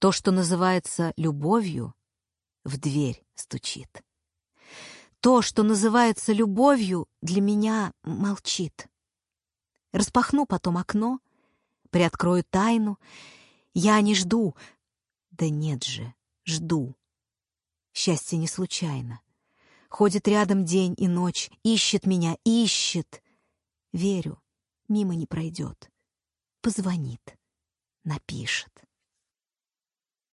То, что называется любовью, в дверь стучит. То, что называется любовью, для меня молчит. Распахну потом окно, приоткрою тайну. Я не жду. Да нет же, жду. Счастье не случайно. Ходит рядом день и ночь, ищет меня, ищет. Верю, мимо не пройдет. Позвонит, напишет.